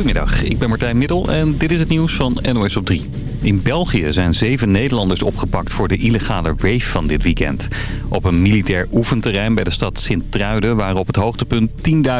Goedemiddag, ik ben Martijn Middel en dit is het nieuws van NOS op 3. In België zijn zeven Nederlanders opgepakt voor de illegale rave van dit weekend. Op een militair oefenterrein bij de stad Sint-Truiden waren op het hoogtepunt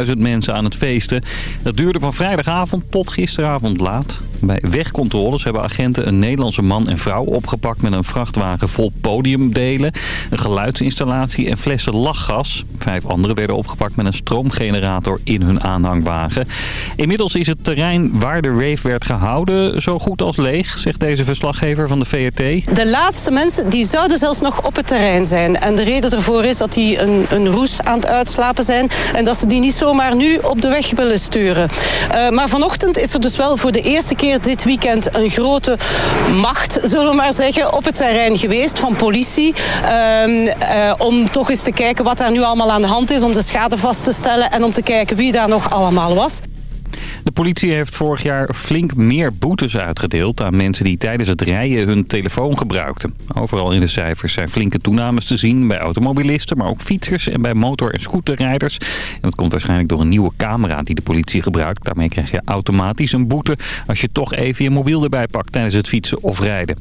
10.000 mensen aan het feesten. Dat duurde van vrijdagavond tot gisteravond laat. Bij wegcontroles hebben agenten een Nederlandse man en vrouw opgepakt met een vrachtwagen vol podiumdelen, een geluidsinstallatie en flessen lachgas. Vijf anderen werden opgepakt met een stroomgenerator in hun aanhangwagen. Inmiddels is het terrein waar de rave werd gehouden zo goed als leeg, zegt deze verslaggever van de VRT. De laatste mensen die zouden zelfs nog op het terrein zijn. En de reden ervoor is dat die een, een roes aan het uitslapen zijn en dat ze die niet zomaar nu op de weg willen sturen. Uh, maar vanochtend is er dus wel voor de eerste keer dit weekend een grote macht, zullen we maar zeggen, op het terrein geweest van politie. Uh, uh, om toch eens te kijken wat daar nu allemaal aan de hand is, om de schade vast te stellen en om te kijken wie daar nog allemaal was. De politie heeft vorig jaar flink meer boetes uitgedeeld aan mensen die tijdens het rijden hun telefoon gebruikten. Overal in de cijfers zijn flinke toenames te zien bij automobilisten, maar ook fietsers en bij motor- en scooterrijders. En dat komt waarschijnlijk door een nieuwe camera die de politie gebruikt. Daarmee krijg je automatisch een boete als je toch even je mobiel erbij pakt tijdens het fietsen of rijden.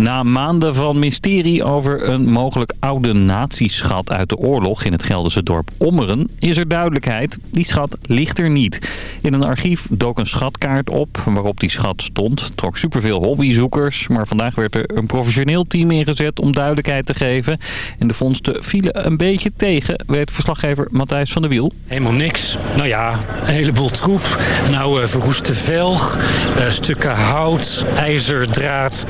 Na maanden van mysterie over een mogelijk oude natieschat uit de oorlog in het Gelderse dorp Ommeren is er duidelijkheid. Die schat ligt er niet. In een archief dook een schatkaart op waarop die schat stond. Trok superveel hobbyzoekers, maar vandaag werd er een professioneel team ingezet om duidelijkheid te geven. En de vondsten vielen een beetje tegen, weet verslaggever Matthijs van der Wiel. Helemaal niks. Nou ja, een heleboel troep. Een oude verroeste velg, uh, stukken hout, ijzerdraad,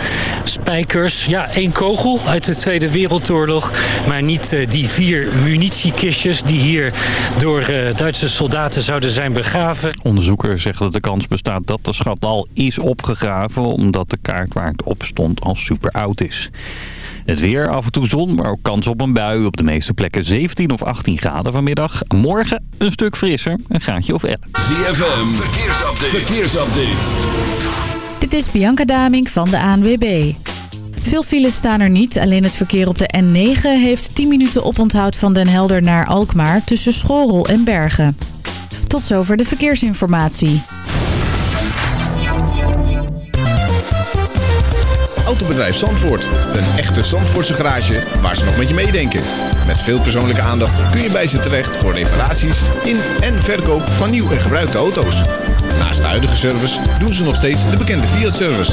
Ja, één kogel uit de Tweede Wereldoorlog. Maar niet uh, die vier munitiekistjes die hier door uh, Duitse soldaten zouden zijn begraven. Onderzoekers zeggen dat de kans bestaat dat de schat al is opgegraven... omdat de kaart waar het op stond al super oud is. Het weer, af en toe zon, maar ook kans op een bui. Op de meeste plekken 17 of 18 graden vanmiddag. Morgen een stuk frisser, een graadje of 11. ZFM, verkeersupdate. verkeersupdate. Dit is Bianca Daming van de ANWB. Veel files staan er niet. Alleen het verkeer op de N9 heeft 10 minuten oponthoud van Den Helder naar Alkmaar tussen Schorrel en Bergen. Tot zover de verkeersinformatie. Autobedrijf Zandvoort. Een echte Zandvoortse garage waar ze nog met je meedenken. Met veel persoonlijke aandacht kun je bij ze terecht voor reparaties in en verkoop van nieuw en gebruikte auto's. Naast de huidige service doen ze nog steeds de bekende Fiat-service.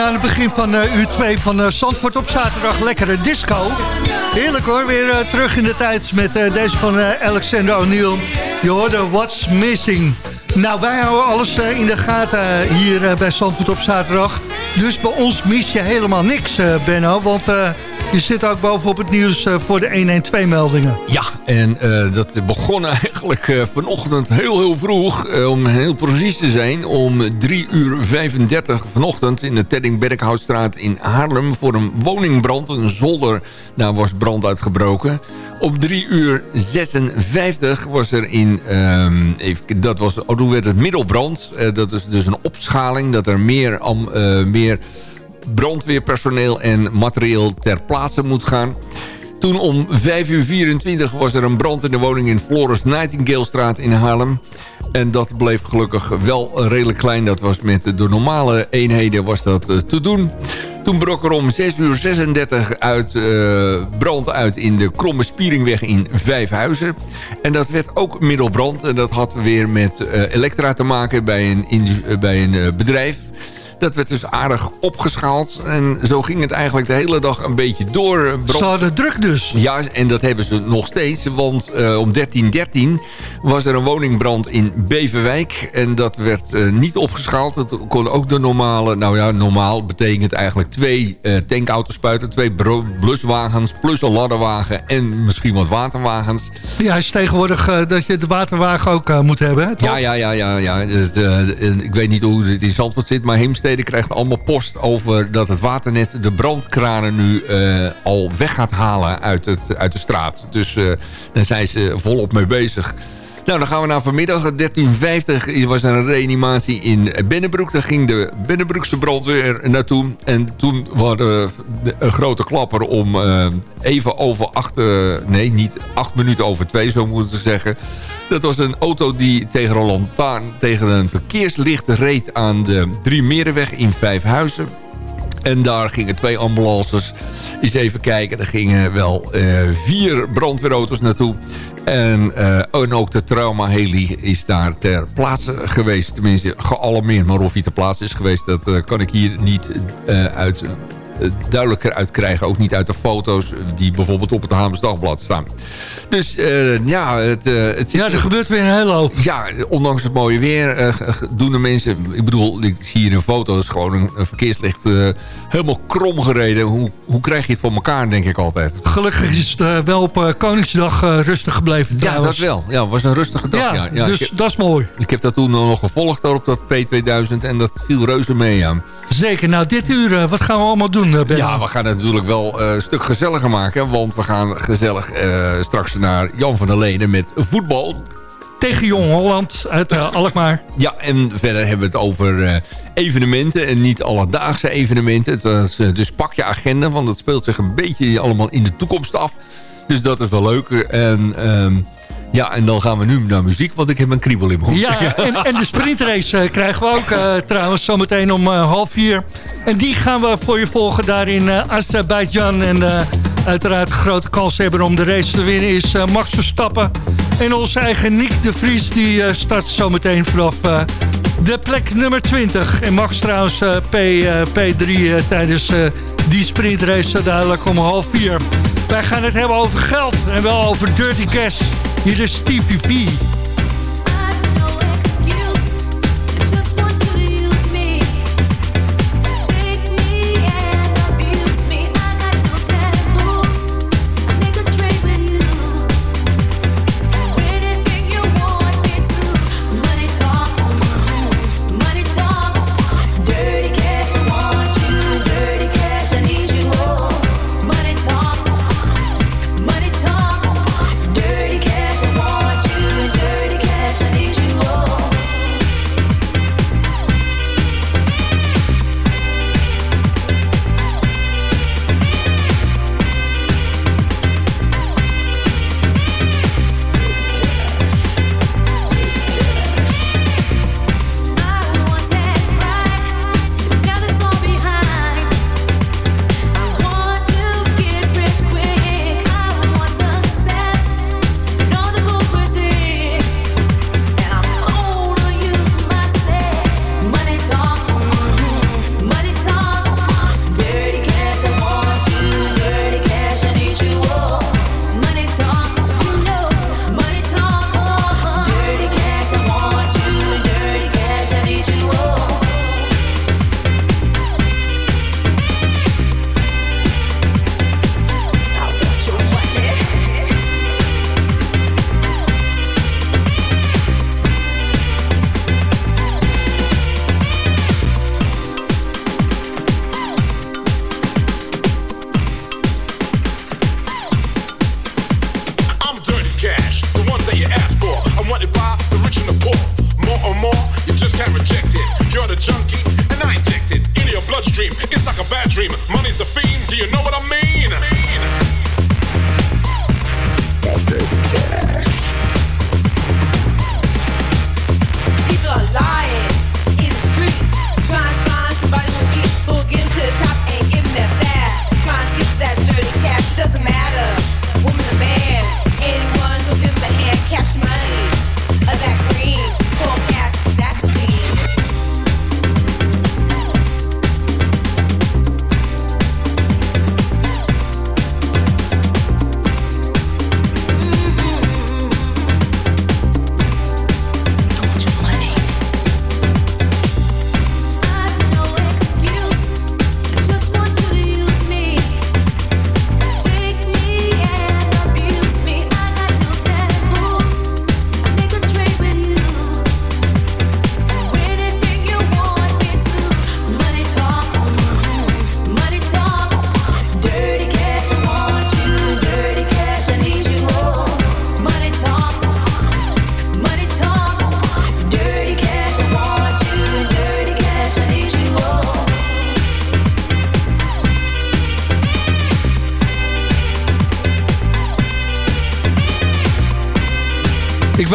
Aan het begin van uh, uur 2 van uh, Zandvoort op zaterdag. Lekkere disco. Heerlijk hoor, weer uh, terug in de tijd met deze van Alexander O'Neill. Je hoorde What's Missing. Nou, wij houden alles in de gaten hier bij Zandvoort op zaterdag. Dus bij ons mis je helemaal niks, Benno. Want je zit ook bovenop het nieuws uh, voor de 112-meldingen. Ja, en uh, dat begon eigenlijk uh, vanochtend heel heel vroeg. om heel precies te zijn. Om 3 uur 35 vanochtend in de Tedding Berkhoutstraat in Haarlem... voor een woningbrand, een zolder, daar was brand uitgebroken. Op 3 uur 56 was er in... Ehm, even, dat was, oh, toen werd het middelbrand. dat is dus een opschaling, dat er meer... Meer brandweerpersoneel en materieel ter plaatse moet gaan. Toen om 5 uur 24 was er een brand in de woning in Flores Nightingalestraat in Haarlem. En dat bleef gelukkig wel redelijk klein. Dat was met de normale eenheden was dat eh, te doen. Toen brok er om 6 uur 36 uit, uh, brand uit in de Kromme Spieringweg in Vijfhuizen. En dat werd ook middelbrand. En dat had weer met uh, elektra te maken bij een, bij een bedrijf. Dat werd dus aardig opgeschaald. En zo ging het eigenlijk de hele dag een beetje door. Ze hadden druk dus. Ja, en dat hebben ze nog steeds. Want uh, om 13.13 was er een woningbrand in Beverwijk. En dat werd uh, niet opgeschaald. Dat kon ook de normale... Nou ja, normaal betekent eigenlijk twee uh, tankauto's Twee bluswagens plus een ladderwagen. En misschien wat waterwagens. Ja, is tegenwoordig dat je de waterwagen ook moet hebben, hè? Ja, ja, ja. ja, ja. ik weet niet hoe het in Zandvoort zit, maar Heemstede krijgt allemaal post over dat het waternet de brandkranen nu uh, al weg gaat halen uit, het, uit de straat. Dus uh, daar zijn ze volop mee bezig. Nou, dan gaan we naar vanmiddag. 13.50 was er een reanimatie in Binnenbroek. Daar ging de Binnenbroekse brandweer naartoe. En toen waren een grote klapper om uh, even over acht... nee, niet acht minuten over twee, zo moeten ze zeggen. Dat was een auto die tegen een lantaarn, tegen een verkeerslicht reed aan de Drie Merenweg in Vijfhuizen. En daar gingen twee ambulances eens even kijken. Er gingen wel uh, vier brandweerauto's naartoe. En, uh, en ook de trauma-heli is daar ter plaatse geweest. Tenminste, gealarmeerd. Maar of hij ter plaatse is geweest, dat uh, kan ik hier niet uit eh, duidelijker uit krijgen. Ook niet uit de foto's die bijvoorbeeld op het Hamers Dagblad staan. Dus uh, ja, het, uh, het Ja, er gebeurt weer een hele hoop. Ja, ondanks het mooie weer uh, doen de mensen... Ik bedoel, ik zie hier een foto, dat is gewoon een, een verkeerslicht helemaal krom gereden. Hoe, hoe krijg je het voor elkaar, denk ik altijd. Gelukkig is het wel op Koningsdag rustig gebleven trouwens. Ja, dat wel. Ja, het was een rustige dag. Ja, ja. dus dat is mooi. Ik heb dat toen nog gevolgd op dat P2000 en dat viel reuze mee aan. Zeker. Nou, dit uur, wat gaan we allemaal doen? Eh, ja, we gaan het natuurlijk wel uh, een stuk gezelliger maken. Want we gaan gezellig uh, straks naar Jan van der Leden met voetbal. Tegen Jong Holland uit uh, Alkmaar. Ja, en verder hebben we het over evenementen. En niet alledaagse evenementen. Het was, dus pak je agenda, want het speelt zich een beetje allemaal in de toekomst af. Dus dat is wel leuk. En... Um, ja, en dan gaan we nu naar muziek, want ik heb een kriebel in mijn hoofd. Ja, en, en de sprintrace uh, krijgen we ook uh, trouwens zometeen om uh, half vier. En die gaan we voor je volgen daar in Azerbeidzjan. En uiteraard grote kans hebben om de race te winnen is Max Verstappen. En onze eigen Nick de Vries die start zometeen vanaf de plek nummer 20. En Max trouwens P, P3 tijdens die sprintrace zo duidelijk om half vier. Wij gaan het hebben over geld en wel over dirty cash. Hier is Stevie V. junkie, and I inject it into your bloodstream. It's like a bad dream. Money's the fiend. Do you know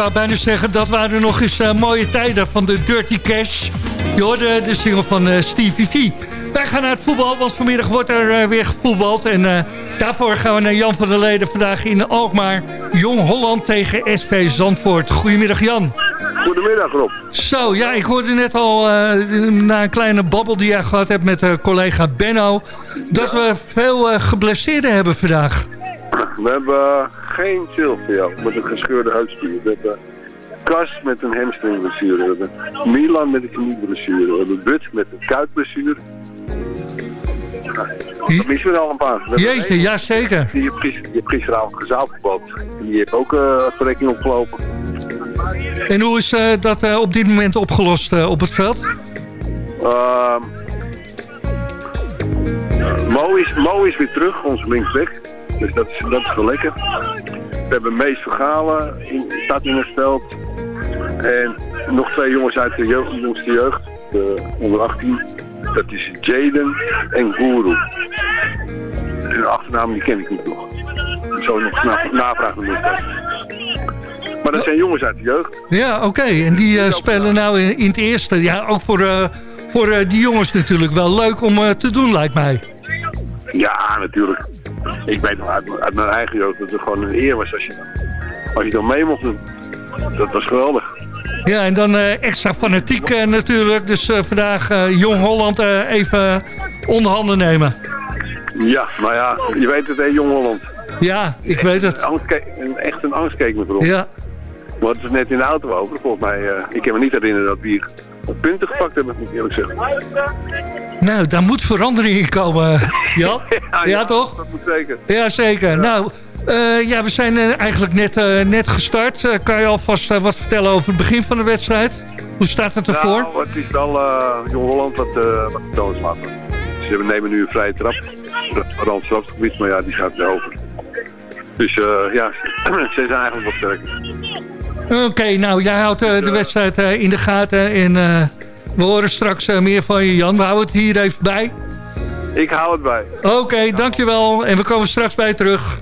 Ik wou bijna zeggen, dat waren nog eens eh, mooie tijden van de Dirty Cash. Je hoorde de single van eh, Stevie V. Wij gaan naar het voetbal, want vanmiddag wordt er eh, weer gevoetbald. En daarvoor gaan we naar Jan van der Leden vandaag in Alkmaar. Jong Holland tegen SV Zandvoort. Goedemiddag Jan. Goedemiddag Rob. Zo, ja, ik hoorde net al na een kleine babbel die jij gehad hebt met collega Benno... dat we veel eh, geblesseerden hebben vandaag. We hebben geen Silvio met een gescheurde huidspier. We hebben Kas met een hamstringblessure. We hebben Milan met een knieblessure. We hebben But met een kuitblessure. Dat missen we al een paar. We Jeetje, een- ja zeker. Die heeft, die heeft gisteravond gezaalvoetbald. En die heeft ook uh, verrekking opgelopen. En hoe is eh, dat eh, op dit moment opgelost op het veld? Ehm, Mo, is, Mo is weer terug, onze linksback. Dus dat is, dat is wel lekker. We hebben Mees Vergalen, in, staat in het veld. En nog twee jongens uit de jeugd, jongste jeugd, de onder 18. Dat is Jaden en Guru. En de achternaam die ken ik niet nog. Zal nog na, navragen doen. Maar dat zijn jongens uit de jeugd. Ja, oké. En die eh, spelen nou in, in het eerste. Ja, ook voor, eh, voor eh, die jongens natuurlijk wel leuk om te doen, lijkt mij. Ja, natuurlijk. Ik weet nog uit, uit mijn eigen jeugd dat het gewoon een eer was als je, als je dan mee mocht doen. Dat was geweldig. Ja, en dan eh, extra fanatiek eh, natuurlijk. Dus eh, vandaag Jong Holland even onder handen nemen. Ja, maar ja, je weet het, hè, Jong Holland. Ja, ik weet het. Echt een angst keek me voorop. Ja. We hadden het net in de auto over. Volgens mij, eh, ik kan me niet herinneren dat we hier punten gepakt hebben, moet ik eerlijk zeggen. Nou, daar moet verandering in komen, Jan. Ja, toch? Dat moet zeker. Ja, zeker. Nou, eh, ja, we zijn eh, eigenlijk net, eh, net gestart. Eh, kan je alvast eh, wat vertellen over het begin van de wedstrijd? Hoe staat het ervoor? Nou, het is wel eh, Jong Holland wat, wat toons laten. Ze hebben- nemen nu een vrije trap. Dat randstrafgebied, maar ja, die gaat weer over. Dus eh, ja, ze zijn eigenlijk wat sterker. Oké, nou, jij houdt eh, de wedstrijd eh, in de gaten. En eh, we horen straks meer van je, Jan. We houden het hier even bij. Ik hou het bij. Oké, dankjewel. En we komen straks bij je terug.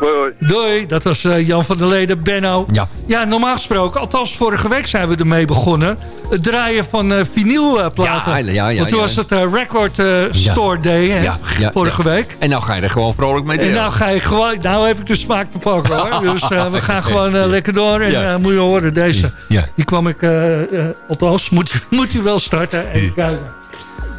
Hoi, hoi. Doei, dat was eh, Jan van der Leden, Benno. Ja. Ja, normaal gesproken, althans vorige week zijn we ermee begonnen. Het draaien van eh vinylplaten. Ja, ja, ja, Want toen ja. was het eh, Record Store Day, hè, Ja, ja, vorige ja. week. En nou ga je er gewoon vrolijk mee En delen. nou ga je gewoon, nou heb ik de smaak te pakken hoor. Dus we gaan gewoon lekker door. En Ja. eh, moet je horen, deze. Ja. Die kwam ik, eh, eh, althans, moet, moet hij wel starten. Even kijken.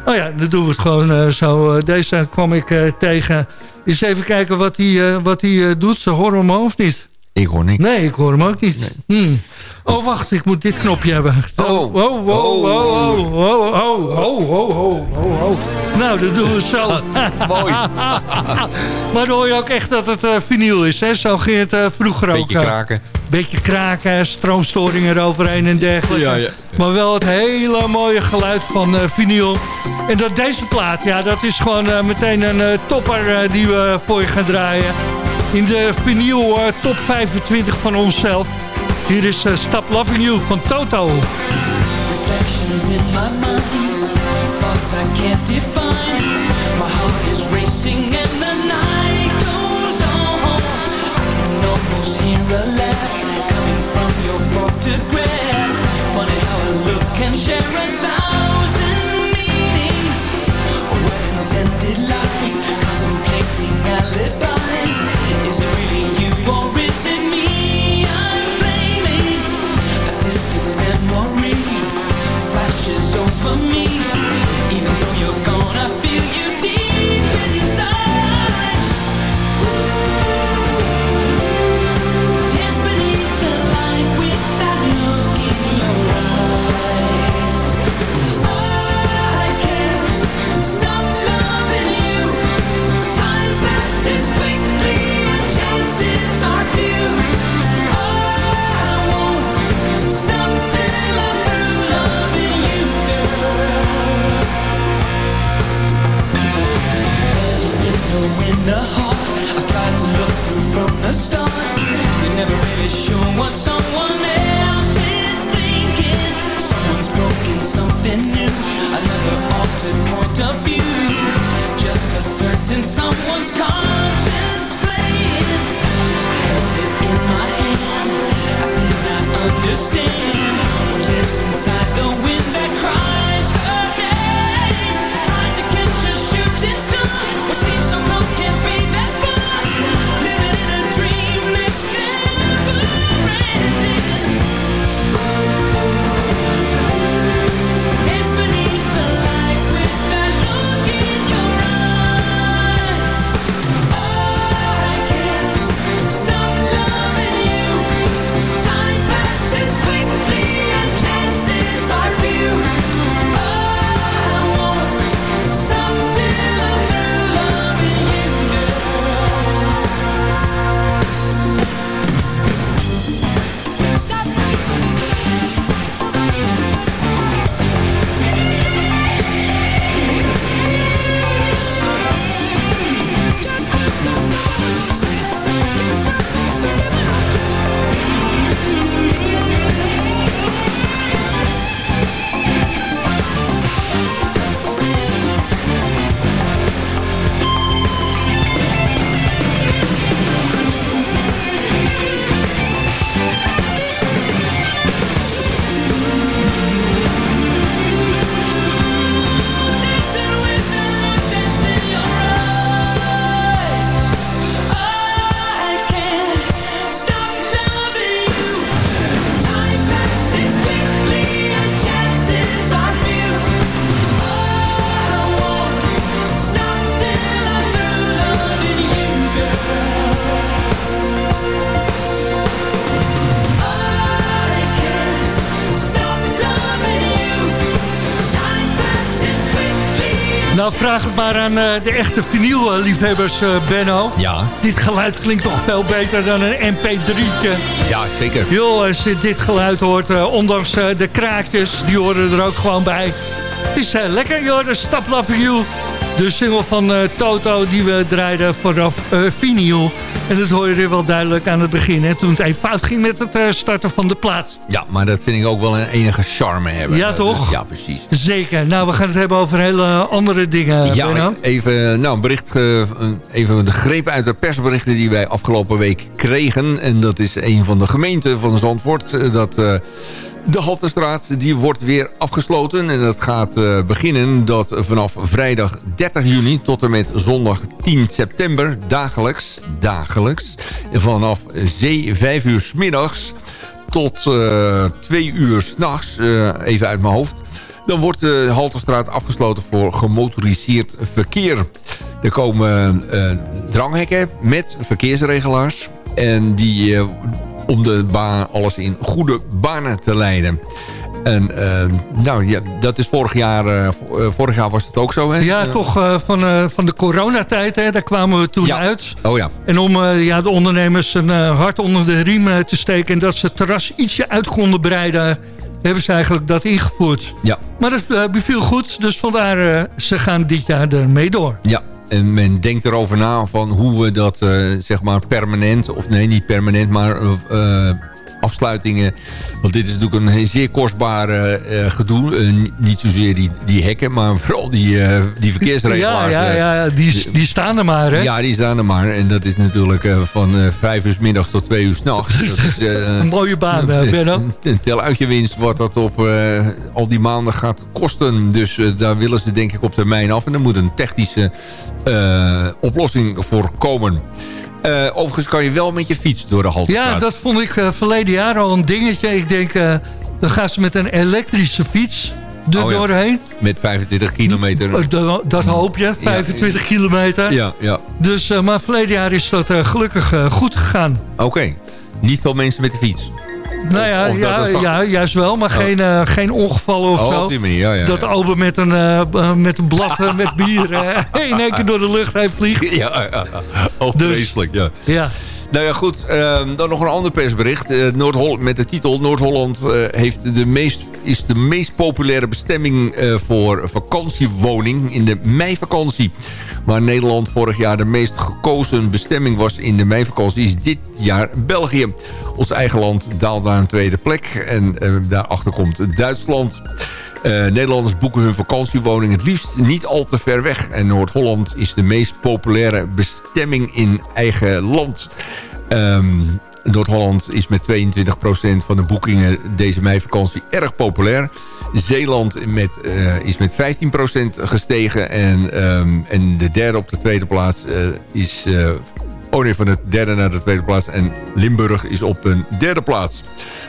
Oh ja, dan doen we het gewoon eh, zo. Deze kwam ik eh, tegen. Eens even kijken wat hij, eh, wat hij eh, doet. Ze horen hem of niet? Ik hoor niks. Nee, ik hoor hem ook niet. Hmm. Oh, wacht, ik moet dit knopje hebben. Oh, oh, oh, oh, oh, oh, oh, oh, oh, oh, oh, oh. Nou, dat doen we zo. Mooi. maar dan hoor je ook echt dat het eh vinyl is. Hè? Zo ging het eh, vroeger ook. Beetje eh, kraken. Beetje kraken, stroomstoringen eroverheen en dergelijke. Ja, ja. Maar wel het hele mooie geluid van eh vinyl. En dat deze plaat, ja, dat is gewoon eh, meteen een eh, topper eh, die we voor je gaan draaien. In de vinyl eh, top 25 van onszelf. Hier is eh, Stop Loving You van Toto. reflections in my mind Thoughts I can't define. My heart is racing and the night goes on. I can almost hear a laugh Coming from your photograph. Funny how a look can share a thousand meanings. Well-intended lies Contemplating alibis vraag het maar aan eh, de echte vinylliefhebbers, eh Benno. Ja. Dit geluid klinkt toch veel beter dan een mp3'tje. Ja, zeker. Joh, als je dit geluid hoort, eh, ondanks de kraakjes, die horen er ook gewoon bij. Het is lekker, joh, de Stop Loving You. De single van Toto die we draaiden vanaf vinyl. En dat hoor je wel duidelijk aan het begin, hè, toen het even fout ging met het eh, starten van de plaat. Ja, maar dat vind ik ook wel een enige charme hebben. Ja, toch? Ja, precies. Zeker. Nou, we gaan het hebben over hele andere dingen, Ja, Benno. even, nou, een bericht, eh, even de greep uit de persberichten die wij afgelopen week kregen. En dat is een van de gemeenten van Zandvoort. eh, Dat de Haltestraat die wordt weer afgesloten. En dat gaat eh, beginnen dat vanaf vrijdag 30 juni tot en met zondag 10 september dagelijks, dagelijks, vanaf 5 uur s middags tot eh 2 uur s'nachts, eh even uit mijn hoofd. Dan wordt de Halterstraat afgesloten voor gemotoriseerd verkeer. Er komen dranghekken met verkeersregelaars. En die om de baan, alles in goede banen te leiden. En eh, nou, ja, dat is vorig jaar, eh, eh, vorig jaar was het ook zo, hè? Ja, Eh, toch van, van de coronatijd, hè, daar kwamen we toen uit. Oh ja. En om ja, de ondernemers een hart onder de riem te steken... en dat ze het terras ietsje uit konden breiden... hebben ze eigenlijk dat ingevoerd. Ja. Maar dat beviel goed, dus vandaar ze gaan dit jaar ermee door. Ja, en men denkt erover na van hoe we dat eh, zeg maar permanent... of nee, niet permanent, maar eh, afsluitingen. Want dit is natuurlijk een zeer kostbare eh, gedoe. Eh, niet zozeer die, die hekken, maar vooral die, eh, die verkeersregelaars. Ja, ja, ja die, die staan er maar, hè? Ja, die staan er maar. En dat is natuurlijk eh, van eh, vijf uur 's middags tot twee uur s'nachts. Eh, Een mooie baan, eh, Benno. een tel uit je winst wat dat op eh, al die maanden gaat kosten. Dus eh, daar willen ze denk ik op termijn af. En er moet een technische eh, oplossing voor komen. Eh, overigens kan je wel met je fiets door de Haltestraat. Ja, dat vond ik eh, verleden jaar al een dingetje. Ik denk, eh, dan gaan ze met een elektrische fiets er Oh ja. doorheen. Met 25 kilometer. Dat- dat hoop je, 25 kilometer. Ja, ja. Dus, maar verleden jaar is dat gelukkig goed gegaan. Oké. Niet veel mensen met de fiets. Nou ja, of ja, ja juist wel, maar Oh. geen, eh, geen ongevallen of Oh, zo. op die manier, ja, ja, dat ja. Ober met een, eh, eh, met een blad met bier in één keer door de lucht heen vliegt. Ja, ja. Oh, Dus- ja. Ja. Nou ja, goed. ehm, dan nog een ander persbericht. Met de titel... Noord-Holland heeft de meest, is de meest populaire bestemming eh, voor vakantiewoning in de meivakantie. Waar Nederland vorig jaar de meest gekozen bestemming was in de meivakantie... is dit jaar België. Ons eigen land daalt naar een tweede plek. En eh, daarachter komt Duitsland... Eh, Nederlanders boeken hun vakantiewoning het liefst niet al te ver weg. En Noord-Holland is de meest populaire bestemming in eigen land. Ehm, Noord-Holland is met 22% van de boekingen deze meivakantie erg populair. Zeeland met, eh, is met 15% gestegen. En, ehm, en de derde op de tweede plaats eh, is... eh, oh nee, van de derde naar de tweede plaats. En Limburg is op een derde plaats.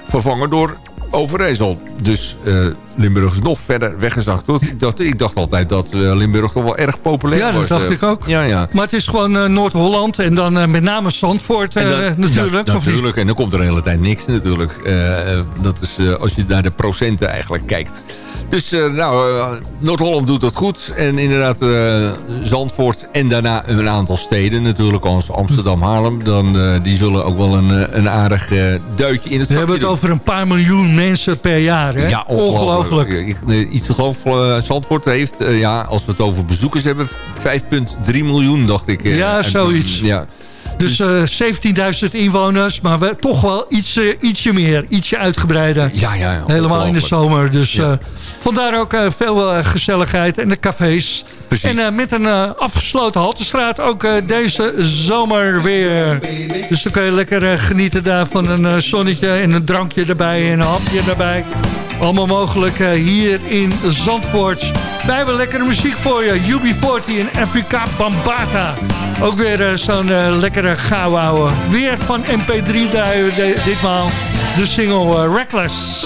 Vervangen door Overijssel. Dus eh, Limburg is nog verder weggezakt. Ik dacht, ik dacht altijd dat eh, Limburg toch wel erg populair Ja, was. dat dacht eh. ik ook. Ja, ja. Maar het is gewoon Noord-Holland en dan met name Zandvoort dan- natuurlijk. Ja, natuurlijk. En dan komt er de hele tijd niks natuurlijk. Dat is als je naar de procenten eigenlijk kijkt. Dus eh, nou, eh, Noord-Holland doet dat goed. En inderdaad eh, Zandvoort en daarna een aantal steden natuurlijk. Als Amsterdam, Haarlem. Dan, die zullen ook wel een, een aardig duitje in het We hebben het over een paar miljoen mensen per jaar. Hè? ja, ongelooflijk. Iets te geloof uh, Zandvoort heeft, ja, als we het over bezoekers hebben, 5,3 miljoen, dacht ik. Ja, zoiets. Ja. Dus eh 17.000 inwoners, maar we, toch wel iets, eh, ietsje meer, ietsje uitgebreider. Ja, ja, ja, Helemaal in de zomer. Dus Ja. Vandaar ook eh, veel eh, gezelligheid en de cafés. En eh, met een afgesloten haltestraat ook deze zomer weer. Dus dan kun je lekker genieten daar van een zonnetje en een drankje erbij en een hapje erbij. Allemaal mogelijk hier in Zandvoort. Wij hebben lekkere muziek voor je. UB40 en Afrika Bambata. Ook weer zo'n lekkere gauwouwe. Weer van MP3 daar, de- ditmaal. De single Reckless.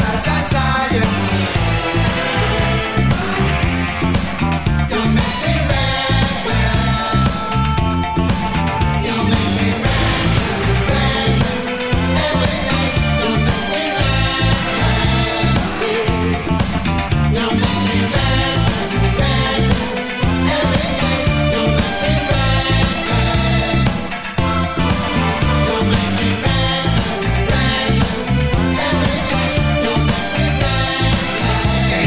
tired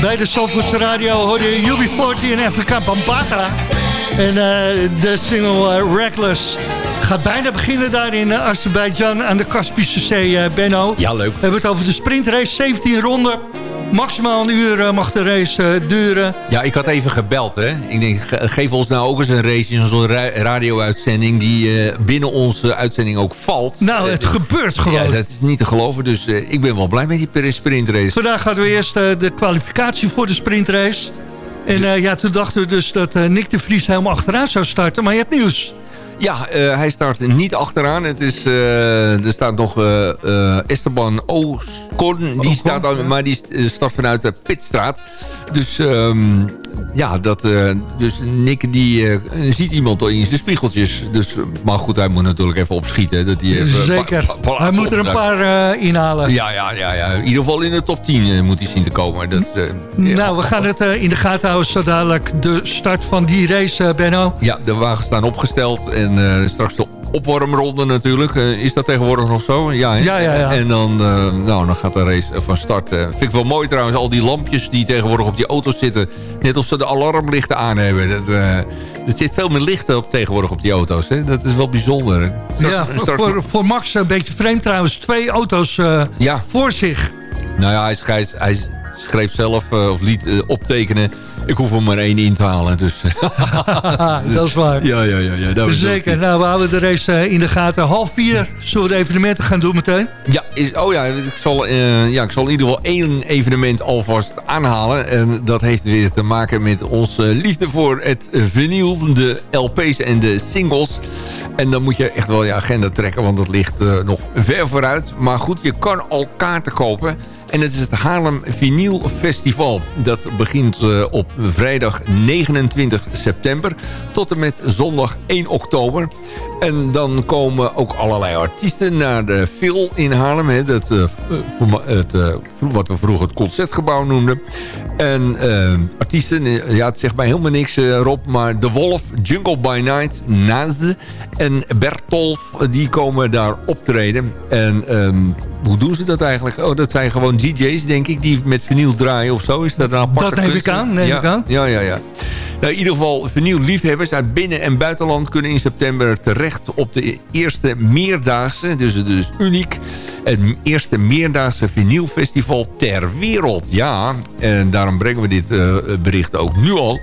Bij de Zandvoortse Radio hoorde je UB40 en Afrika Bambata. En eh, de single eh, Reckless gaat bijna beginnen daar in uh, Azerbeidzjan aan de Kaspische Zee, eh, Benno. Ja, leuk. We hebben het over de sprintrace, 17 ronden. Maximaal een uur eh, mag de race eh, duren. Ja, ik had even gebeld. Hè. Ik denk, ge- geef ons nou ook eens een race in zo'n ra- radio-uitzending... die eh, binnen onze uitzending ook valt. Nou, het gebeurt gewoon. Ja, dat is niet te geloven. Dus ik ben wel blij met die sprintrace. Vandaag hadden we eerst de kwalificatie voor de sprintrace. En ja, toen dachten we dus dat Nick de Vries helemaal achteraan zou starten. Maar je hebt nieuws. Ja, eh, hij start niet achteraan. Het is, eh, er staat nog eh, Esteban Ocon. Die staat al, maar die st- start vanuit de Pitstraat. Dus ehm, ja, dat, eh, dus Nick die eh, ziet iemand al in zijn spiegeltjes. Dus, eh, maar goed, hij moet natuurlijk even opschieten. Dat hij even Zeker. Hij moet er een paar inhalen. Ja, ja, ja, ja. In ieder geval in de top 10 eh, moet hij zien te komen. Dat, Nou, we gaan het in de gaten houden zo dadelijk de start van die race, Benno. Ja, de wagens staan opgesteld en straks de opwarmronde natuurlijk. Eh, is dat tegenwoordig nog zo? Ja? Ja, ja, ja. En dan, eh, nou, dan gaat de race eh, van start. Vind ik wel mooi trouwens, al die lampjes die tegenwoordig op die auto's zitten. Net of ze de alarmlichten aan hebben. Dat, er zit veel meer lichten op tegenwoordig op die auto's. Hè? Dat is wel bijzonder. Ja, voor, voor Max een beetje vreemd trouwens. Twee auto's Ja. voor zich. Nou ja, hij, hij schreef zelf, of liet optekenen... Ik hoef er maar één in te halen, dus... dat is waar. Ja, ja, ja. ja dat Zeker. Nou, we houden de race eh, in de gaten. Half vier zullen we de evenementen gaan doen meteen. Ja, is, oh ja ik, zal, eh, ja, ik zal in ieder geval één evenement alvast aanhalen. En dat heeft weer te maken met onze liefde voor het vinyl, de LP's en de singles. En dan moet je echt wel je agenda trekken, want dat ligt eh, nog ver vooruit. Maar goed, je kan al kaarten kopen. En het is het Haarlem Vinyl Festival. Dat begint eh, op vrijdag 29 september tot en met zondag 1 oktober. En dan komen ook allerlei artiesten naar de Phil in Haarlem. Dat, eh, voor- het, eh, wat we vroeger het Concertgebouw noemden. En eh, artiesten, eh, ja het zegt mij helemaal niks eh, Rob. Maar De Wolf, Jungle by Night, Naz en Bertolf, die komen daar optreden. En ehm, hoe doen ze dat eigenlijk? Oh, dat zijn gewoon DJ's, denk ik, die met vinyl draaien of zo. Is dat een aparte Dat neem ik aan, neem ja, ik aan. Ja, ja, ja. Nou, in ieder geval, vinyl-liefhebbers uit binnen- en buitenland... kunnen in september terecht op de eerste meerdaagse... dus het is uniek, het eerste meerdaagse vinylfestival ter wereld. Ja, en daarom brengen we dit eh, bericht ook nu al.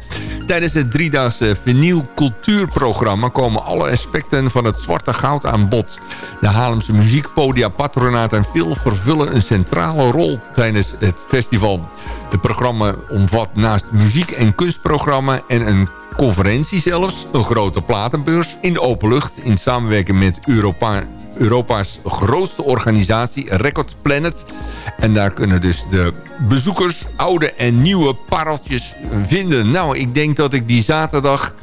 Tijdens het driedaagse vinyl cultuurprogramma... komen alle aspecten van het zwarte goud aan bod. De Haarlemse muziek, podia, patronaat en film... vervullen een centrale rol tijdens het festival. Het programma omvat naast muziek- en kunstprogramma... en een conferentie zelfs, een grote platenbeurs in de open lucht... in samenwerking met Europa, Europa's grootste organisatie, Record Planet. En daar kunnen dus de bezoekers oude en nieuwe pareltjes vinden. Nou, ik denk dat ik die zaterdag...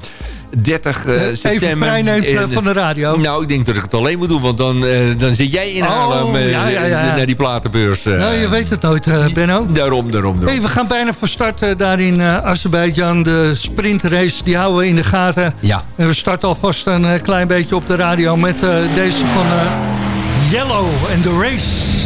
30 eh, Even september... vrij neemt eh, en- van de radio. nou, ik denk dat ik het alleen moet doen, want dan, eh, dan zit jij in Oh, Haarlem ja, ja, ja. naar die platenbeurs. Nou, je weet het nooit, Benno. Daarom, daarom, daarom. Hey, we gaan bijna van start daar in Azerbeidzjan. De sprintrace, die houden we in de gaten. Ja. En we starten alvast een klein beetje op de radio met deze van Yellow en The Race.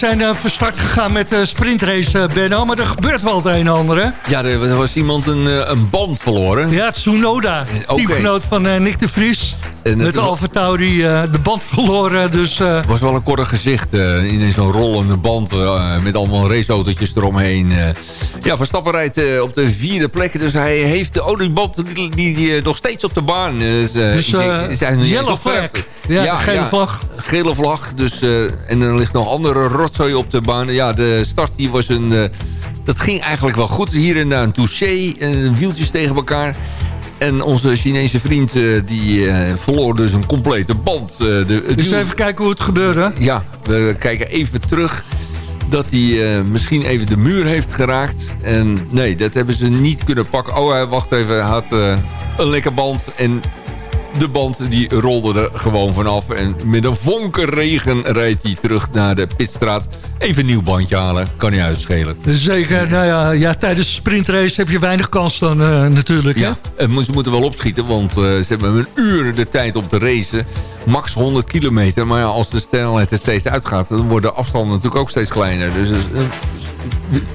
Zijn uh, van start gegaan met de sprintrace, uh, Benno. Maar er gebeurt wel het een en ander, hè? Ja, er was iemand een, uh, een band verloren. Ja, Tsunoda. Okay. Teamgenoot van Nick de Vries. En met Alfa Tauri de band verloren. Dus, Het was wel een korte gezicht. in zo'n rollende band met allemaal raceautootjes eromheen. Ja, Verstappen rijdt op de vierde plek. Dus hij heeft de olieband die, die, die nog steeds op de baan. Dus, dus yellow flag. Ja, ja, gele ja, vlag. Gele vlag. Dus, en er ligt nog andere rotzooi op de baan. Ja, de start die was een... Dat ging eigenlijk wel goed. Hier en daar een touché, en wieltjes tegen elkaar. En onze Chinese vriend uh, die uh, verloor dus een complete band. Uh, de, dus even kijken hoe het gebeurde. Ja, we kijken even terug dat hij misschien even de muur heeft geraakt. En nee, dat hebben ze niet kunnen pakken. Oh, wacht even, hij had een lekker band. En de band die rolde er gewoon vanaf. En met een vonkenregen rijdt hij terug naar de pitstraat. Even een nieuw bandje halen, kan niet uitschelen. Zeker, nou ja, ja tijdens de sprintrace heb je weinig kans dan uh, natuurlijk. Ja, en ze moeten wel opschieten, want uh, ze hebben een uur de tijd om te racen. Max 100 kilometer, maar ja, als de snelheid er steeds uitgaat... dan worden de afstanden natuurlijk ook steeds kleiner. Dus uh,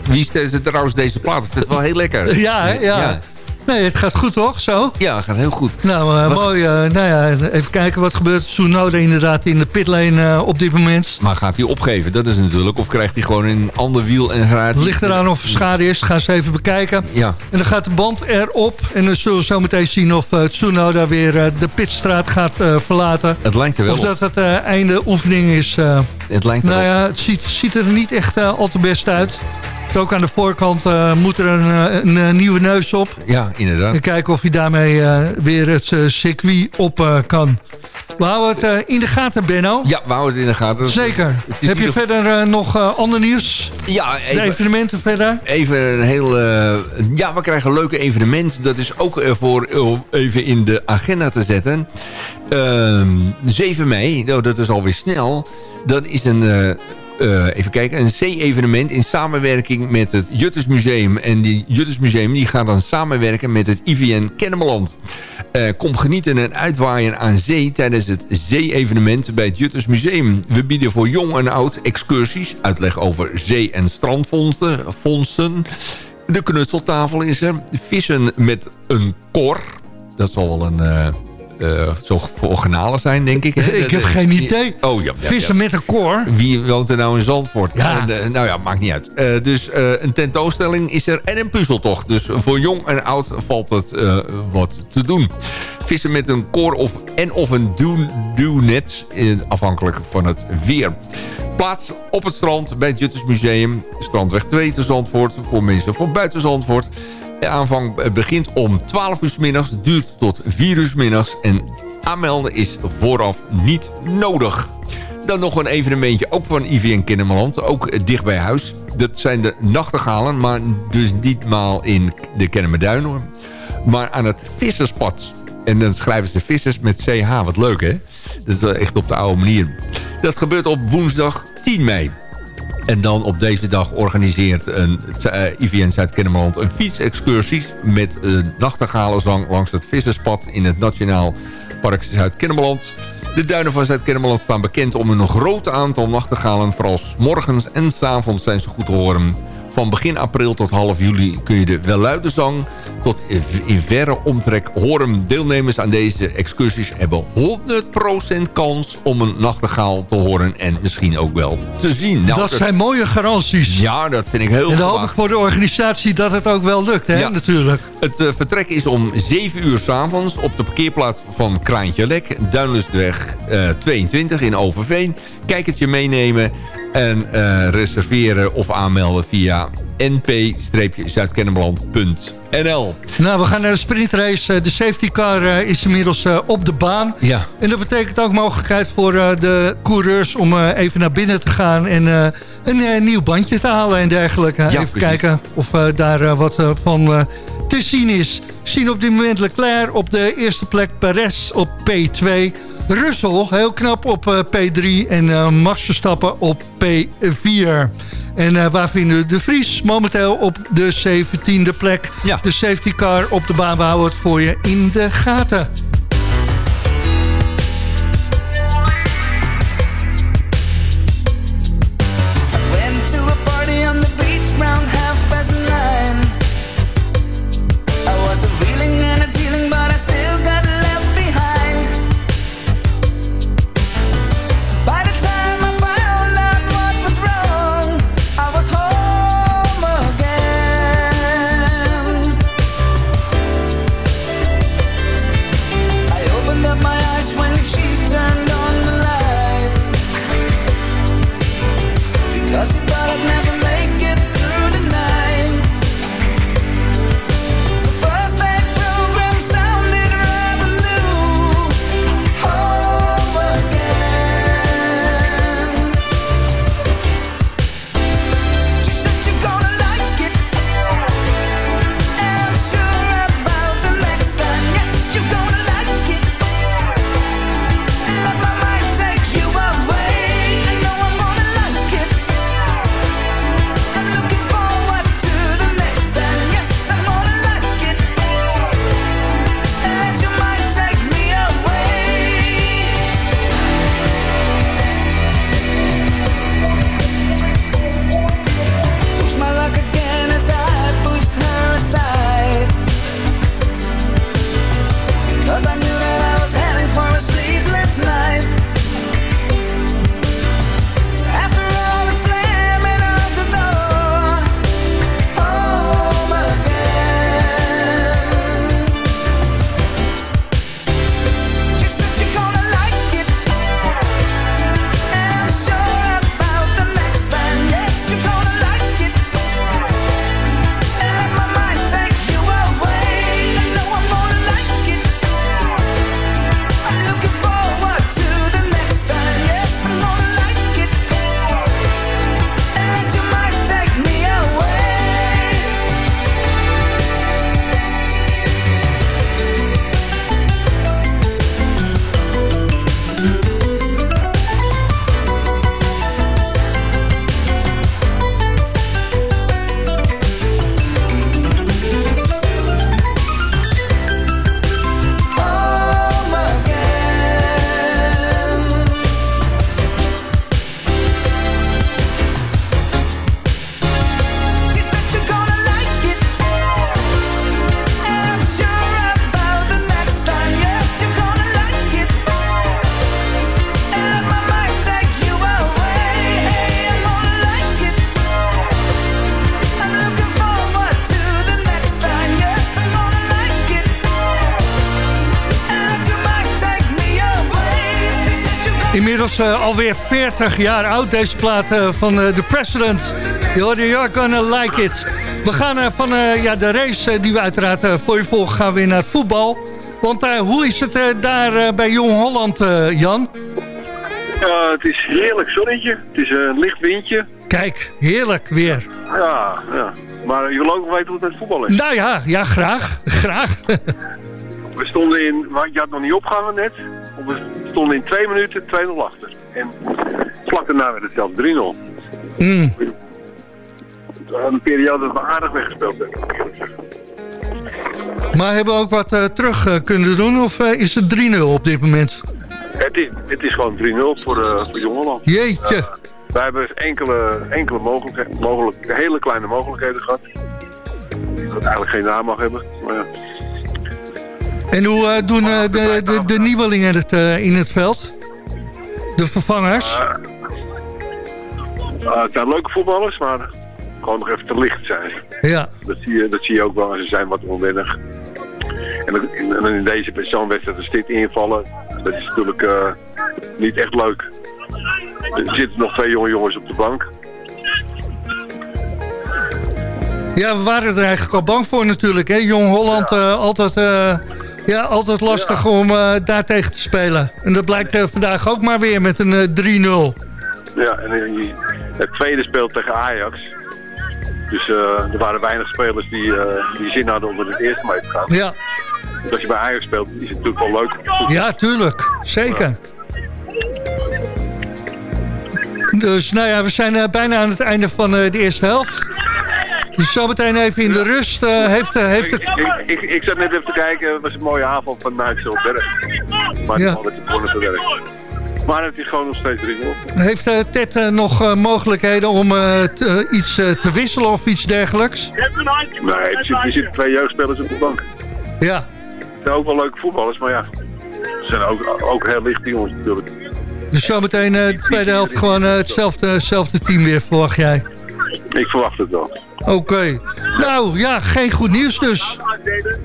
wie stelt trouwens deze plaat? Ik vind het wel heel lekker. Ja, ja. ja. Nee, het gaat goed toch, zo? Ja, het gaat heel goed. Nou, uh, mooi. Uh, nou ja, even kijken wat gebeurt. Tsunoda inderdaad in de pitlane uh, op dit moment. Maar gaat hij opgeven? Dat is natuurlijk. Of krijgt hij gewoon een ander wiel en gaat Ligt eraan of schade is. Gaan ze even bekijken. Ja. En dan gaat de band erop. En dan zullen we zo meteen zien of Tsunoda weer de pitstraat gaat verlaten. Het lijkt er wel Of dat het einde oefening is. het lijkt er Nou ja, het ziet, ziet er niet echt al te best uit. Ook aan de voorkant uh, moet er een, eh, een, een, nieuwe neus op. Ja, inderdaad. En kijken of hij daarmee uh, weer het circuit op kan. We houden het in de gaten, Benno. Ja, we houden het in de gaten. Zeker. Heb je verder nog ander nieuws? Ja. Even, de evenementen verder? Even een heel... ja, we krijgen een leuke evenement. Dat is ook voor even in de agenda te zetten. 7 ehm, mei, nou, dat is alweer snel. Dat is een uh, even kijken, een C-evenement in samenwerking met het Juttersmuseum. En die Juttersmuseum die gaat dan samenwerken met het IVN Kennemerland. Uh, kom genieten en uitwaaien aan zee tijdens het zee-evenement bij het Juttersmuseum. We bieden voor jong en oud excursies, uitleg over zee- en strandfondsen. De knutseltafel is er. Vissen met een kor. Dat zal wel een... Uh, uh, zo voor garnalen zijn, denk ik. Ik heb geen idee. Oh, ja, ja Vissen met een koor. Wie woont er nou in Zandvoort? Ja. Uh, nou ja, maakt niet uit. Uh, dus een tentoonstelling is er en een puzzeltocht. Dus voor jong en oud valt het wat te doen. Vissen met een koor of, en of een duwnet, afhankelijk van het weer. Plaats op het strand bij het Juttersmuseum. Strandweg 2 te Zandvoort. Voor mensen van buiten Zandvoort. De aanvang begint om 12 uur middags, duurt tot 4 uur middags en aanmelden is vooraf niet nodig. Dan nog een evenementje, ook van IVN Kennemerland, ook dicht bij huis. Dat zijn de nachtegalen, maar dus ditmaal in de Kennemerduin. Maar aan het visserspad. En dan schrijven ze vissers met CH, wat leuk hè? Dat is echt op de oude manier. Dat gebeurt op woensdag 10 mei. En dan op deze dag organiseert een, IVN Zuid-Kennemerland een fietsexcursie... met een nachtegaalenzang langs het visserspad in het Nationaal Park Zuid-Kennemerland. De duinen van Zuid-Kennemerland staan bekend om een groot aantal nachtegalen. Vooral morgens en s avonds zijn ze goed te horen. Van begin april tot half juli kun je de Welluidenzang tot in verre omtrek horen. Deelnemers aan deze excursies hebben 100% kans om een nachtegaal te horen en misschien ook wel te zien. Nou, dat, zijn mooie garanties. Ja, dat vind ik heel En dan hoop ik voor de organisatie dat het ook wel lukt, hè, ja. natuurlijk. Het uh, vertrek is om 7 uur s'avonds op de parkeerplaats van Kraantje Lek, Duinlustweg uh, 22 in Overveen. Kijkertje meenemen en uh, reserveren of aanmelden via np-zuidkennemerland.nl. Nou, we gaan naar de sprintrace. De safety car uh, is inmiddels op de baan. Ja. En dat betekent ook mogelijkheid voor de coureurs om even naar binnen te gaan... en een nieuw bandje te halen en dergelijke. Ja, even precies. kijken of daar wat van te zien is. Zien op dit moment Leclerc op de eerste plek, Perez op P2... Russell, heel knap op uh, P3 en uh, Max Verstappen op P4. En uh, waar vinden we de Vries? Momenteel op de 17e plek. Ja. De safety car op de baan. We houden het voor je in de gaten. Inmiddels eh, alweer 40 jaar oud, deze plaat eh, van eh, The President. You're, you're gonna like it. We gaan van ja, de race die we uiteraard voor je volgen, gaan weer naar het voetbal. Want hoe is het daar bij Jong Holland, Jan? Ja, het is heerlijk zonnetje. Het is een licht windje. Kijk, heerlijk weer. Ja, ja. Maar je wil ook weten hoe het met voetbal is. Nou ja, ja graag. Graag. We stonden in, je had nog niet opgehangen net. We stonden in twee minuten 2-0 achter. En vlak daarna werd het zelfs 3-0. Mm. Een periode dat we aardig weggespeeld hebben. Maar hebben we ook wat eh, terug eh, kunnen doen of eh, is het 3-0 op dit moment? Het is, het is gewoon 3-0 voor, voor Jongeland. Jeetje. wij hebben enkele, enkele mogelijk, hele kleine mogelijkheden gehad. Dat eigenlijk geen naam mag hebben. Maar ja. En hoe eh, doen eh, de, de, de nieuwelingen het eh, in het veld? De vervangers? Het zijn leuke voetballers, maar gewoon nog even te licht zijn. Ja. Dat zie je, dat zie je ook wel. Ze zijn wat onwennig. En en in deze zo'n wedstrijd is dit invallen. Dat is natuurlijk niet echt leuk. Er zitten nog twee jonge jongens op de bank. Ja, we waren er eigenlijk al bang voor natuurlijk. Hè? Jong Holland altijd, ja, altijd lastig om eh, daar tegen te spelen. En dat blijkt eh, vandaag ook maar weer met een eh, 3-0. Ja, en eh, het tweede speelt tegen Ajax. Dus eh, er waren weinig spelers die, eh, die zin hadden om in het eerste mee te gaan. Ja. Dus als je bij Ajax speelt, is het natuurlijk wel leuk. Ja, tuurlijk. Zeker. Dus nou ja, we zijn eh, bijna aan het einde van eh, de eerste helft. Dus zometeen even in de rust. eh, heeft, eh, heeft het... Ik, ik, ik zat net even te kijken, het was een mooie avond van Nijtselberg. Maar Ja. het te werk. Maar het is gewoon nog steeds 3-0. Heeft eh, Ted nog mogelijkheden om iets te wisselen of iets dergelijks? Nee, er zitten, er zitten twee jeugdspelers op de bank. Ja. Het zijn ook wel leuke voetballers, maar ja. Ze zijn ook, ook heel lichte jongens natuurlijk. Dus zometeen de tweede helft gewoon hetzelfde, hetzelfde team weer, verwacht jij? Ik verwacht het wel. Oké. Nou ja, geen goed nieuws dus.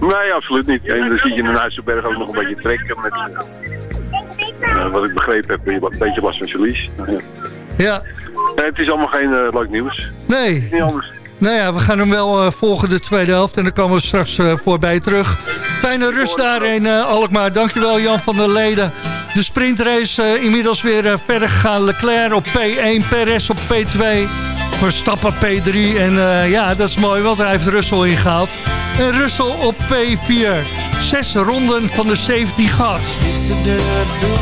Nee, absoluut niet. En dan zie je in Nijtselberg ook nog een beetje trekken met... eh, wat ik begrepen heb, een beetje last van verlies. Nou, ja. Ja. Nee, het is allemaal geen eh, leuk nieuws. Nee. Niet anders. Nou ja, we gaan hem wel eh, volgen de tweede helft. En dan komen we straks eh, voorbij terug. Fijne rust daar in eh, Alkmaar. Dankjewel Jan van der Leden. De sprintrace eh, inmiddels weer eh, verder gegaan. Leclerc op P1, Perez op P2. Verstappen P3. En eh, ja, dat is mooi, want hij heeft Russell ingehaald. En Russell op P4. Zes ronden van de 17 gehad.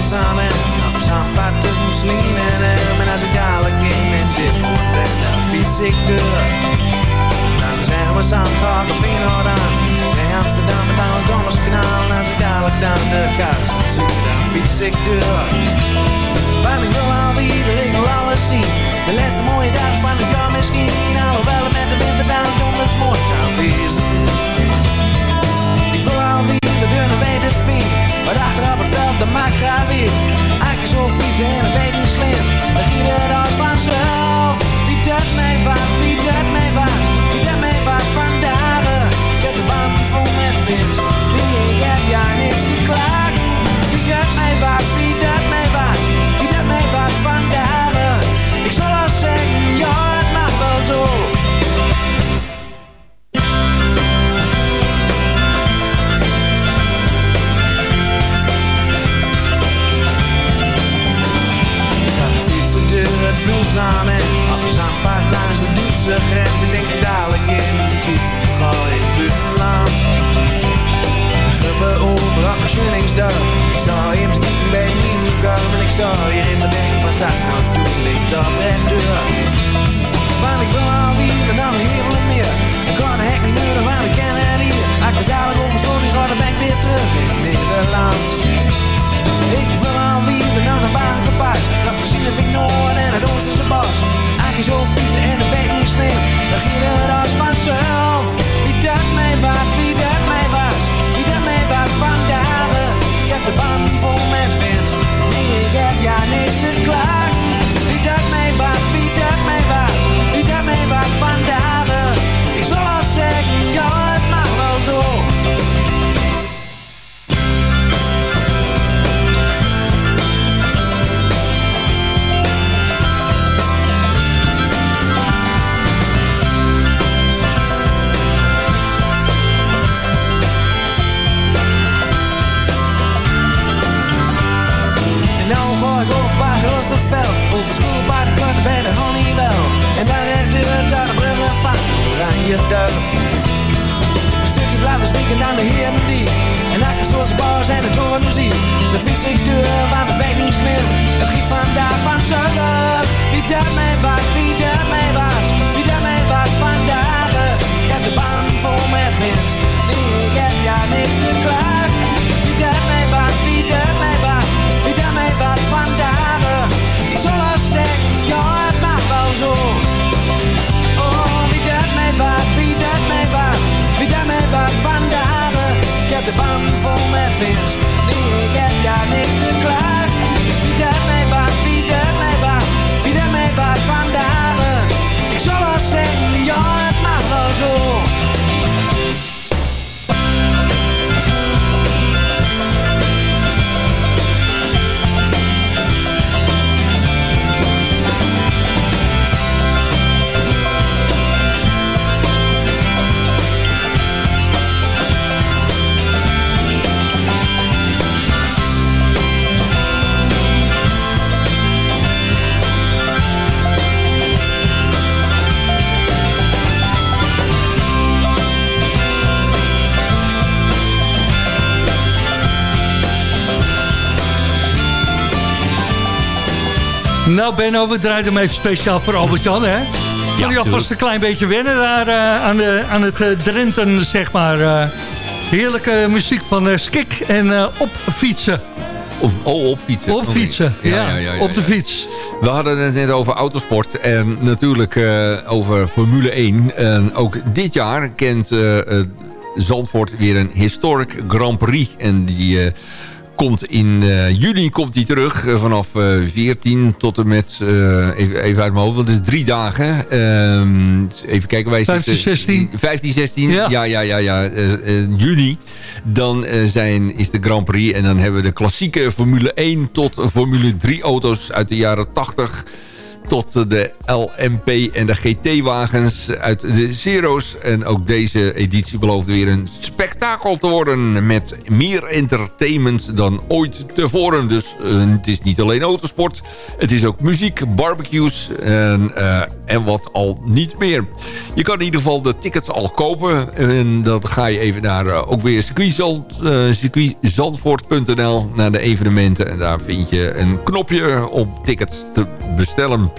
Samen, zeggen we Zandvoort of Feyenoord aan. Amsterdam en dadelijk de dan fiets ik door. Want ik wil de regel alles zien. De laatste mooie dag van het jaar misschien. Alhoewel het met de winter dan donders mooi kan wezen. Ik wil alweer de deur naar beter vind. Maar achterop het veld, de maakt gaat weer. Eigenlijk zo vies en een beetje slim. Dan giet het als vanzelf. Wie dat mij was, wie dat mij was. Wie dat mij was vandaag. Ik heb de band vol met wind. Wie ik heb ja niks Nou Benno, we draaien hem even speciaal voor Albert-Jan, hè? Kan je alvast een klein beetje wennen daar eh, aan, de, aan het eh, Drenthen, zeg maar. eh. heerlijke muziek van Skik en op fietsen. Op, oh, op fietsen. Op fietsen, ja, op de fiets. We hadden het net over autosport en natuurlijk over Formule 1. En ook dit jaar kent Zandvoort weer een historic Grand Prix. En die komt in eh, juni komt die terug. eh, vanaf eh, 14 tot en met, eh, even, even uit mijn hoofd, want het is drie dagen. Ehm, even kijken, wij 15, zitten- 16. 15, 16, ja, ja, ja, ja, eh, eh, juni. Dan eh, zijn, is de Grand Prix en dan hebben we de klassieke Formule 1 tot Formule 3 auto's uit de jaren 80 tot de LMP en de GT-wagens uit de Zero's. En ook deze editie belooft weer een spektakel te worden... met meer entertainment dan ooit tevoren. Dus eh, het is niet alleen autosport, het is ook muziek, barbecues en, eh, en wat al niet meer. Je kan in ieder geval de tickets al kopen. En dan ga je even naar eh, ook weer circuitzand, circuitzandvoort.nl naar de evenementen. En daar vind je een knopje om tickets te bestellen.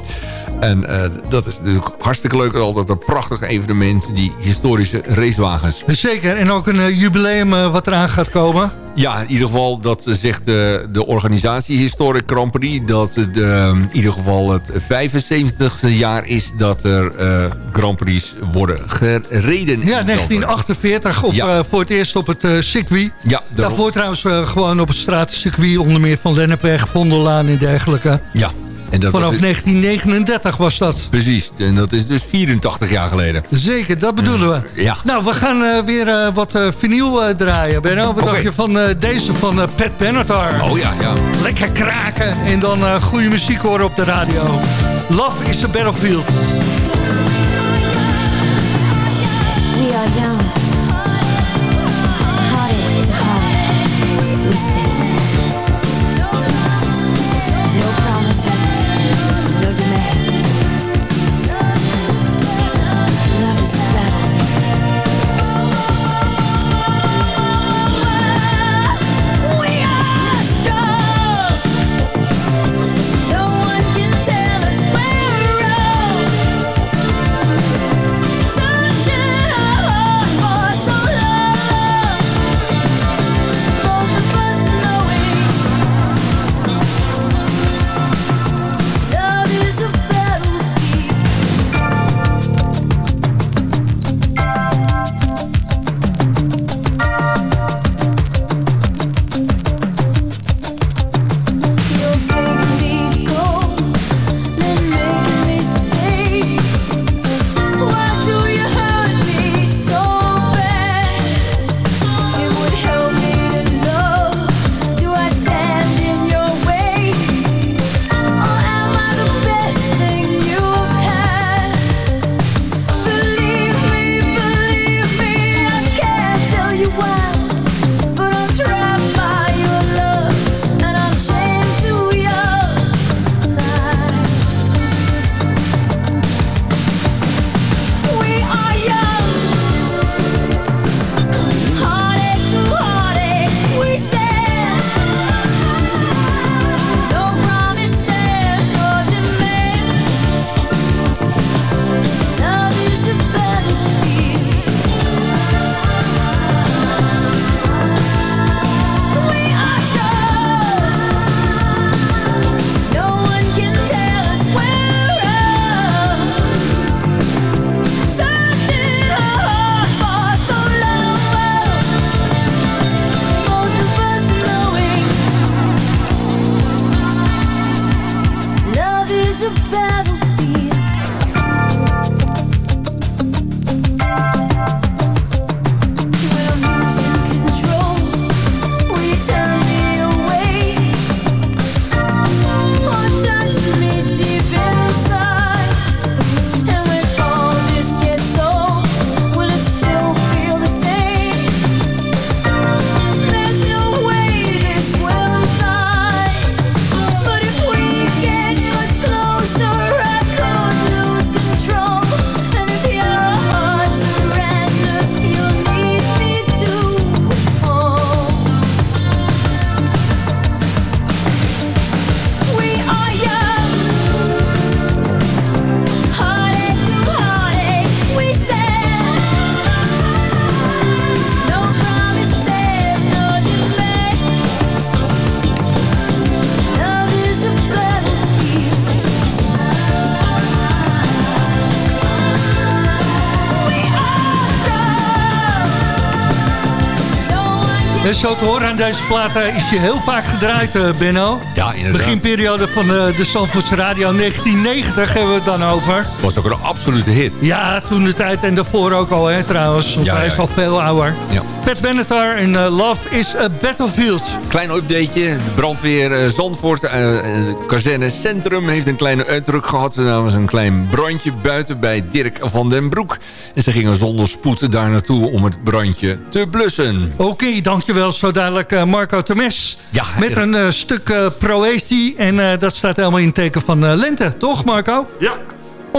En eh, dat is natuurlijk hartstikke leuk. Altijd een prachtig evenement, die historische racewagens. Zeker, en ook een eh, jubileum eh, wat eraan gaat komen. Ja, in ieder geval, dat zegt de, de organisatie Historic Grand Prix... dat het eh, in ieder geval het 75ste jaar is dat er Grand Prix worden gereden. Ja, 1948 op, Ja. voor het eerst op het circuit. Ja, daarom. Daarvoor trouwens gewoon op het straatcircuit, onder meer van Lennepweg, Vondellaan en dergelijke. Ja. En dat Vanaf was- 1939 was dat. Precies, en dat is dus 84 jaar geleden. Zeker, dat bedoelen we. Ja. Nou, we gaan eh, weer eh, wat eh, vinyl eh, draaien. Benno, wat dacht je van eh, deze van eh, Pat Benatar? Oh ja, ja. Lekker kraken en dan eh, goede muziek horen op de radio. Love is a battlefield. We are young. Zo te horen aan deze plaat eh, is je heel vaak gedraaid, eh, Benno. Ja, inderdaad. Beginperiode van eh, de Zandvoortse Radio 1990 hebben we het dan over. was ook een absolute hit. Ja, toen de tijd en daarvoor ook al, hè, trouwens. Want Ja, hij is ja. al veel ouder. Ja. Pat Benatar en eh, Love is a Battlefield. Klein updateje. De brandweer eh, Zandvoort, eh, eh, kazerne Centrum... heeft een kleine uitdruk gehad. Er was een klein brandje buiten bij Dirk van den Broek. En ze gingen zonder spoed daar naartoe om het brandje te blussen. Oké, dankjewel. Zo dadelijk Marco Temes. Ja, Met een stuk proëzie. En dat staat helemaal in het teken van lente. Toch, Marco? Ja.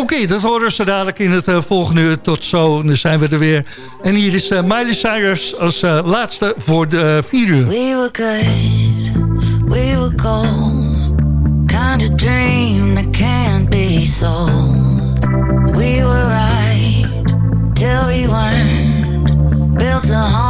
Oké, dat horen ze dadelijk in het eh, volgende uur. Tot zo, dan zijn we er weer. En hier is eh, Miley Cyrus als eh, laatste voor de vier uur. We were good, we were gold. Kind of dream that can't be sold. We were right till we weren't. Built a home